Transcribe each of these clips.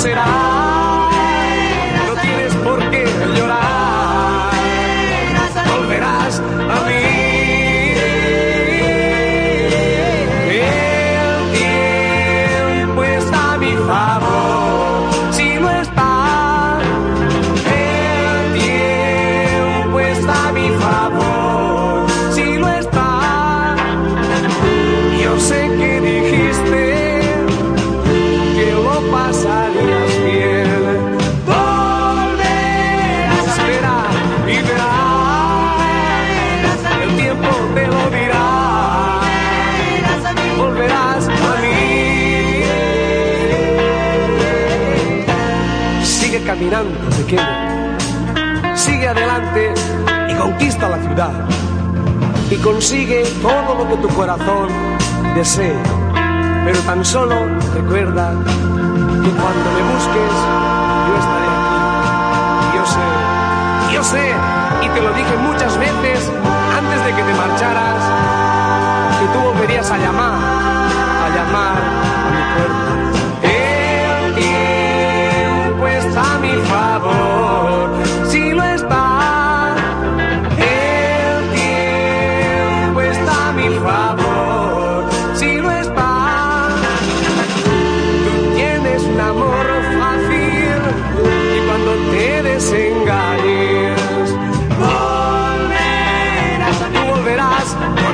será. Pasarías bien. Volverás a esperar y verás. El tiempo te lo dirá. Volverás a mí. Sigue caminando, pequeño. Sigue adelante y conquista la ciudad. Y consigue todo lo que tu corazón desea. Pero tan solo recuerda que cuando me busques, yo estaré aquí. Yo sé, yo sé, y te lo dije muchas veces antes de que te marcharas, que tú volverías a llamar, a llamar a mi puerta.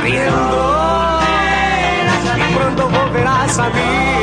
Corriendo y pronto volverás a mí.